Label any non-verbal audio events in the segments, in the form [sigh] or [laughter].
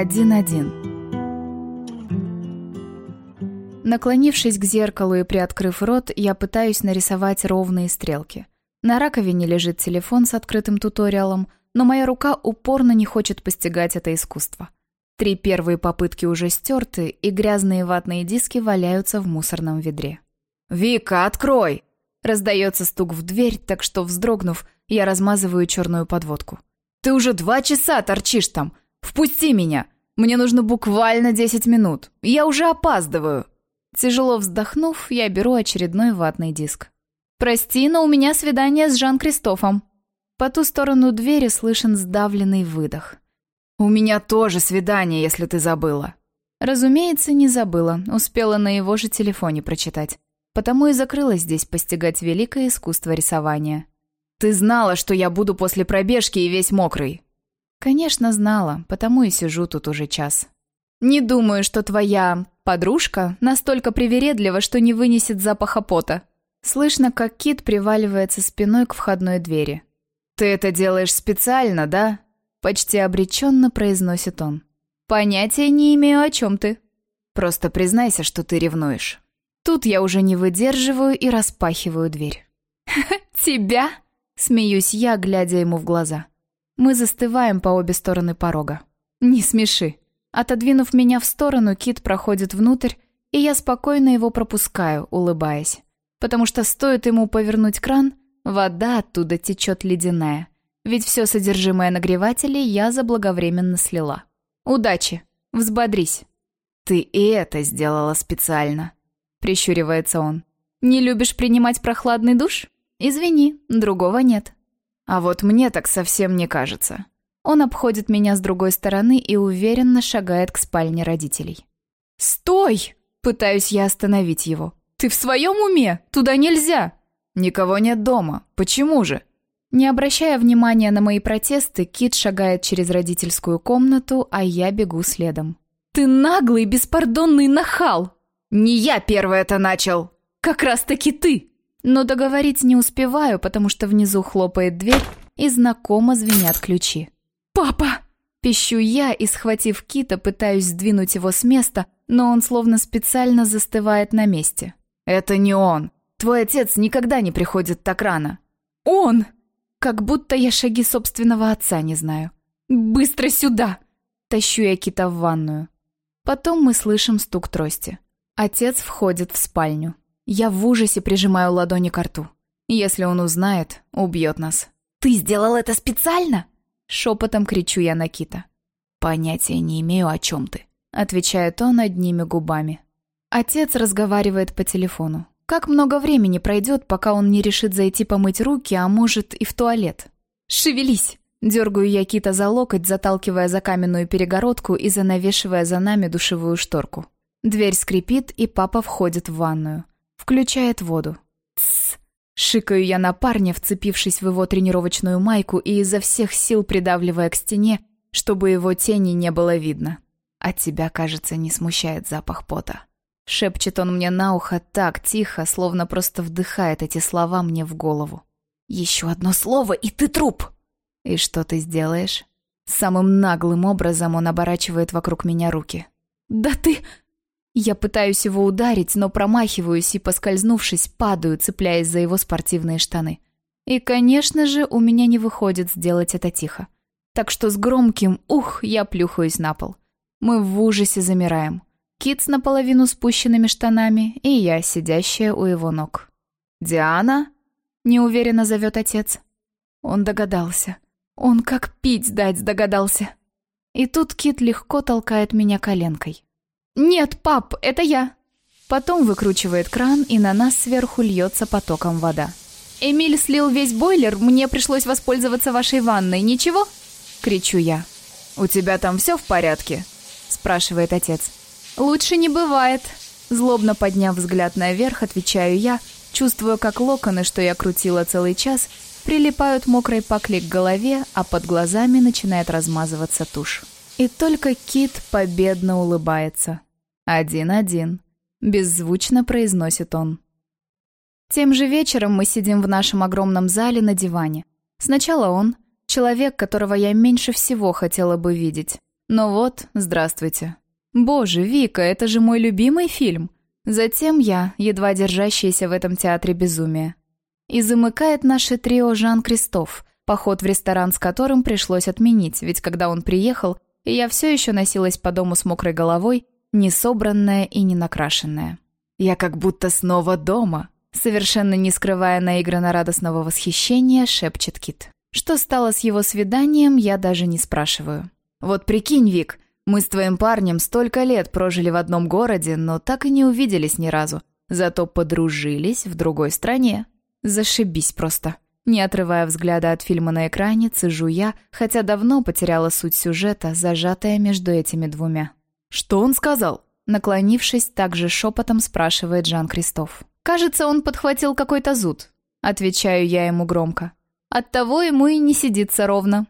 Один-один. Наклонившись к зеркалу и приоткрыв рот, я пытаюсь нарисовать ровные стрелки. На раковине лежит телефон с открытым туториалом, но моя рука упорно не хочет постигать это искусство. Три первые попытки уже стерты, и грязные ватные диски валяются в мусорном ведре. «Вика, открой!» Раздается стук в дверь, так что, вздрогнув, я размазываю черную подводку. «Ты уже два часа торчишь там! Впусти меня! Мне нужно буквально десять минут! Я уже опаздываю!» Тяжело вздохнув, я беру очередной ватный диск. «Прости, но у меня свидание с Жан-Кристофом». По ту сторону двери слышен сдавленный выдох. «У меня тоже свидание, если ты забыла». Разумеется, не забыла, успела на его же телефоне прочитать. Потому и закрылась здесь постигать великое искусство рисования. «Ты знала, что я буду после пробежки и весь мокрый?» «Конечно, знала, потому и сижу тут уже час». «Не думаю, что твоя подружка настолько привередлива, что не вынесет запаха пота». Слышно, как Кит приваливается спиной к входной двери. «Ты это делаешь специально, да?» Почти обреченно произносит он. «Понятия не имею, о чем ты». «Просто признайся, что ты ревнуешь». Тут я уже не выдерживаю и распахиваю дверь. [laughs] «Тебя?» — смеюсь я, глядя ему в глаза. Мы застываем по обе стороны порога. «Не смеши». Отодвинув меня в сторону, Кит проходит внутрь, и я спокойно его пропускаю, улыбаясь. Потому что стоит ему повернуть кран, вода оттуда течет ледяная. Ведь все содержимое нагревателей я заблаговременно слила. Удачи. Взбодрись. Ты и это сделала специально. Прищуривается он. Не любишь принимать прохладный душ? Извини, другого нет. А вот мне так совсем не кажется. Он обходит меня с другой стороны и уверенно шагает к спальне родителей. «Стой!» — пытаюсь я остановить его. «Ты в своем уме? Туда нельзя!» «Никого нет дома. Почему же?» Не обращая внимания на мои протесты, Кит шагает через родительскую комнату, а я бегу следом. «Ты наглый, беспардонный нахал!» «Не я первый это начал!» «Как раз-таки ты!» Но договорить не успеваю, потому что внизу хлопает дверь, и знакомо звенят ключи. «Папа!» Пищу я и, схватив Кита, пытаюсь сдвинуть его с места, но он словно специально застывает на месте. «Это не он. Твой отец никогда не приходит так рано». «Он!» Как будто я шаги собственного отца не знаю. «Быстро сюда!» Тащу я Кита в ванную. Потом мы слышим стук трости. Отец входит в спальню. Я в ужасе прижимаю ладони к рту. Если он узнает, убьет нас. «Ты сделал это специально?» Шепотом кричу я на Кита. «Понятия не имею, о чем ты», — отвечает он одними губами. Отец разговаривает по телефону. Как много времени пройдет, пока он не решит зайти помыть руки, а может и в туалет? «Шевелись!» Дергаю я Кита за локоть, заталкивая за каменную перегородку и занавешивая за нами душевую шторку. Дверь скрипит, и папа входит в ванную. Включает воду. Тссс. Шикаю я на парня, вцепившись в его тренировочную майку и изо всех сил придавливая к стене, чтобы его тени не было видно. От тебя, кажется, не смущает запах пота. Шепчет он мне на ухо так тихо, словно просто вдыхает эти слова мне в голову. «Еще одно слово, и ты труп!» «И что ты сделаешь?» Самым наглым образом он оборачивает вокруг меня руки. «Да ты...» Я пытаюсь его ударить, но промахиваюсь и, поскользнувшись, падаю, цепляясь за его спортивные штаны. И, конечно же, у меня не выходит сделать это тихо. Так что с громким «ух» я плюхаюсь на пол. Мы в ужасе замираем. Кит с наполовину спущенными штанами и я, сидящая у его ног. «Диана?» — неуверенно зовет отец. Он догадался. Он как пить дать догадался. И тут Кит легко толкает меня коленкой. «Нет, пап, это я!» Потом выкручивает кран, и на нас сверху льется потоком вода. «Эмиль слил весь бойлер, мне пришлось воспользоваться вашей ванной, ничего?» Кричу я. «У тебя там все в порядке?» Спрашивает отец. «Лучше не бывает!» Злобно подняв взгляд наверх, отвечаю я, чувствуя, как локоны, что я крутила целый час, прилипают мокрой пакли к голове, а под глазами начинает размазываться тушь. И только Кит победно улыбается. «Один-один», — беззвучно произносит он. Тем же вечером мы сидим в нашем огромном зале на диване. Сначала он, человек, которого я меньше всего хотела бы видеть. Ну вот, здравствуйте. Боже, Вика, это же мой любимый фильм. Затем я, едва держащаяся в этом театре безумия. И замыкает наше трио Жан-Кристоф, поход в ресторан с которым пришлось отменить, ведь когда он приехал, я все еще носилась по дому с мокрой головой, не собранная и не накрашенная. Я как будто снова дома, совершенно не скрывая наигранно радостного восхищения, шепчет Кит. Что стало с его свиданием, я даже не спрашиваю. Вот прикинь, Вик, мы с твоим парнем столько лет прожили в одном городе, но так и не увиделись ни разу. Зато подружились в другой стране. Зашибись просто. Не отрывая взгляда от фильма на экране, цежу я, хотя давно потеряла суть сюжета, зажатая между этими двумя. «Что он сказал?» Наклонившись, также шепотом спрашивает Жан-Кристоф. «Кажется, он подхватил какой-то зуд». Отвечаю я ему громко. «Оттого ему и не сидится ровно».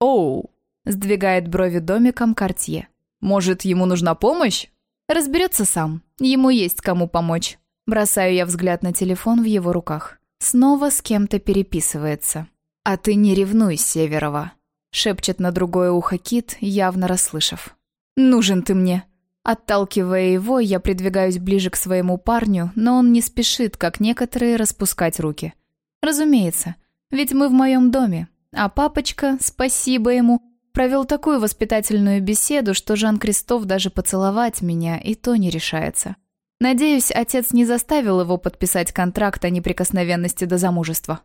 «Оу!» Сдвигает брови домиком Кортье. «Может, ему нужна помощь?» «Разберется сам. Ему есть кому помочь». Бросаю я взгляд на телефон в его руках. Снова с кем-то переписывается. «А ты не ревнуй, Северова», — шепчет на другое ухо Кит, явно расслышав. «Нужен ты мне». Отталкивая его, я придвигаюсь ближе к своему парню, но он не спешит, как некоторые, распускать руки. Разумеется, ведь мы в моем доме, а папочка, спасибо ему, Провел такую воспитательную беседу, что Жан-Кристоф даже поцеловать меня и то не решается. Надеюсь, отец не заставил его подписать контракт о неприкосновенности до замужества.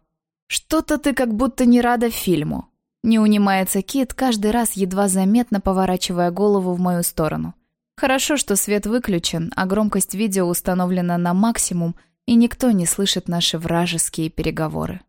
«Что-то ты как будто не рада фильму», — не унимается Кит, каждый раз едва заметно поворачивая голову в мою сторону. Хорошо, что свет выключен, а громкость видео установлена на максимум, и никто не слышит наши вражеские переговоры.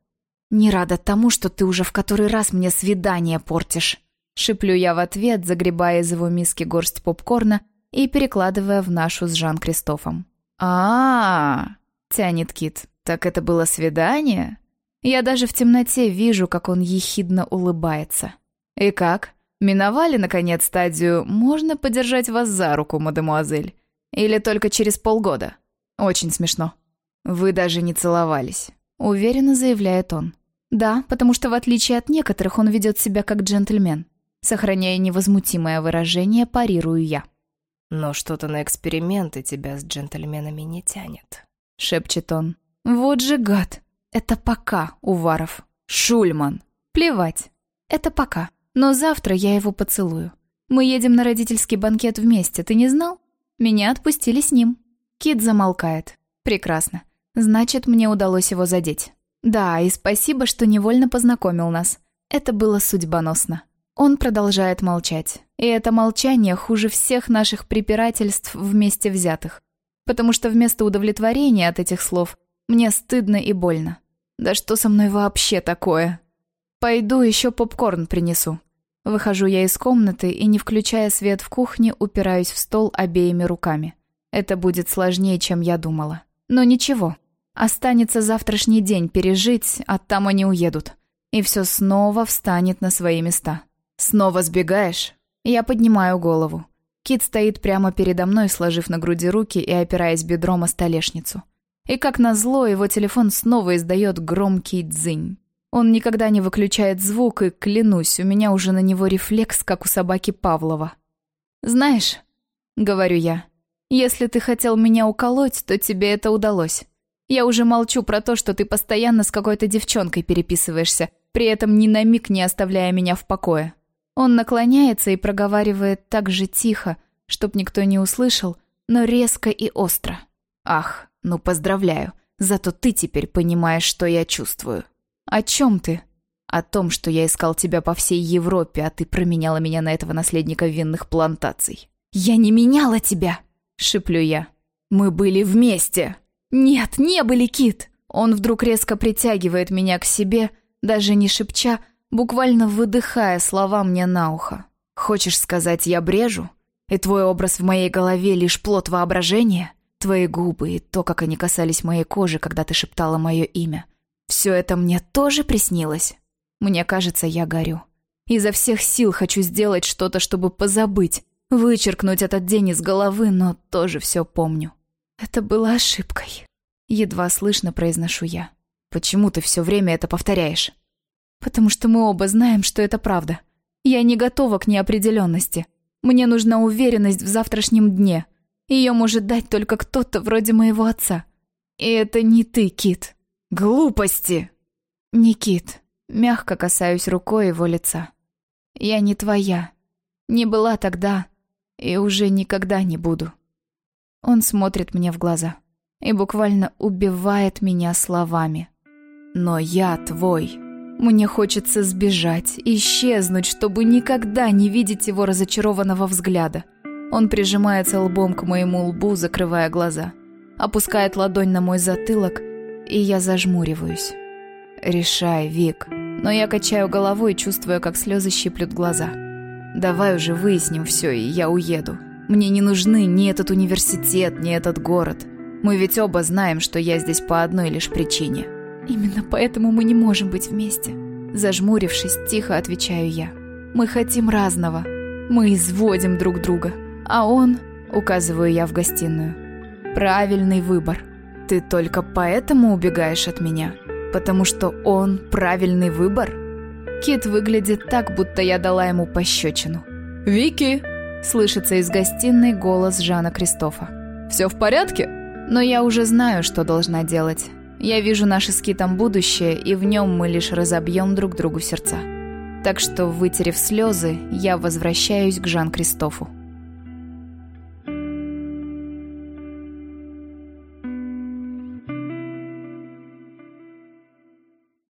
«Не рада тому, что ты уже в который раз мне свидание портишь», Шиплю я в ответ, загребая из его миски горсть попкорна и перекладывая в нашу с Жан-Кристофом. а, тянет Кит. «Так это было свидание?» Я даже в темноте вижу, как он ехидно улыбается. «И как? Миновали, наконец, стадию «можно подержать вас за руку, мадемуазель?» Или только через полгода?» Очень смешно. «Вы даже не целовались», — уверенно заявляет он. «Да, потому что в отличие от некоторых он ведет себя как джентльмен». Сохраняя невозмутимое выражение, парирую я. «Но что-то на эксперименты тебя с джентльменами не тянет», — шепчет он. «Вот же гад! Это пока, Уваров. Шульман! Плевать. Это пока. Но завтра я его поцелую. Мы едем на родительский банкет вместе, ты не знал? Меня отпустили с ним». Кит замолкает. «Прекрасно. Значит, мне удалось его задеть. Да, и спасибо, что невольно познакомил нас. Это было судьбоносно». Он продолжает молчать. И это молчание хуже всех наших препирательств вместе взятых. Потому что вместо удовлетворения от этих слов мне стыдно и больно. Да что со мной вообще такое? Пойду еще попкорн принесу. Выхожу я из комнаты и, не включая свет в кухне, упираюсь в стол обеими руками. Это будет сложнее, чем я думала. Но ничего. Останется завтрашний день пережить, а там они уедут. И все снова встанет на свои места. «Снова сбегаешь?» Я поднимаю голову. Кит стоит прямо передо мной, сложив на груди руки и опираясь бедром о столешницу. И как назло, его телефон снова издает громкий дзынь. Он никогда не выключает звук, и, клянусь, у меня уже на него рефлекс, как у собаки Павлова. «Знаешь», — говорю я, — «если ты хотел меня уколоть, то тебе это удалось. Я уже молчу про то, что ты постоянно с какой-то девчонкой переписываешься, при этом ни на миг не оставляя меня в покое. Он наклоняется и проговаривает так же тихо, чтоб никто не услышал, но резко и остро. «Ах, ну поздравляю, зато ты теперь понимаешь, что я чувствую». «О чем ты?» «О том, что я искал тебя по всей Европе, а ты променяла меня на этого наследника винных плантаций». «Я не меняла тебя!» — шиплю я. «Мы были вместе!» «Нет, не были, Кит!» Он вдруг резко притягивает меня к себе, даже не шепча, буквально выдыхая слова мне на ухо. «Хочешь сказать, я брежу? И твой образ в моей голове лишь плод воображения? Твои губы и то, как они касались моей кожи, когда ты шептала мое имя. Все это мне тоже приснилось? Мне кажется, я горю. Изо всех сил хочу сделать что-то, чтобы позабыть, вычеркнуть этот день из головы, но тоже все помню. Это было ошибкой. Едва слышно произношу я. Почему ты все время это повторяешь? Потому что мы оба знаем, что это правда. Я не готова к неопределенности. Мне нужна уверенность в завтрашнем дне. Ее может дать только кто-то вроде моего отца. И это не ты, Кит. Глупости! Не Кит. Мягко касаюсь рукой его лица. Я не твоя. Не была тогда и уже никогда не буду. Он смотрит мне в глаза и буквально убивает меня словами. Но я твой. Мне хочется сбежать, исчезнуть, чтобы никогда не видеть его разочарованного взгляда. Он прижимается лбом к моему лбу, закрывая глаза. Опускает ладонь на мой затылок, и я зажмуриваюсь. Решай, Вик. Но я качаю головой, чувствуя, как слезы щиплют глаза. Давай уже выясним все, и я уеду. Мне не нужны ни этот университет, ни этот город. Мы ведь оба знаем, что я здесь по одной лишь причине. Именно поэтому мы не можем быть вместе. Зажмурившись, тихо отвечаю я. Мы хотим разного. Мы изводим друг друга. А он, указываю я в гостиную, правильный выбор. Ты только поэтому убегаешь от меня? Потому что он правильный выбор? Кит выглядит так, будто я дала ему пощечину. «Вики!» Слышится из гостиной голос Жана Кристофа. «Все в порядке?» Но я уже знаю, что должна делать. Я вижу наше с Китом будущее, и в нем мы лишь разобьем друг другу сердца. Так что, вытерев слезы, я возвращаюсь к Жан Кристофу.